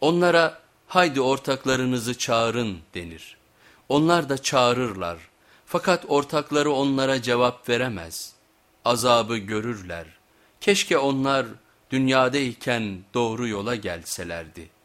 Onlara haydi ortaklarınızı çağırın denir. Onlar da çağırırlar fakat ortakları onlara cevap veremez. Azabı görürler. Keşke onlar dünyadayken doğru yola gelselerdi.''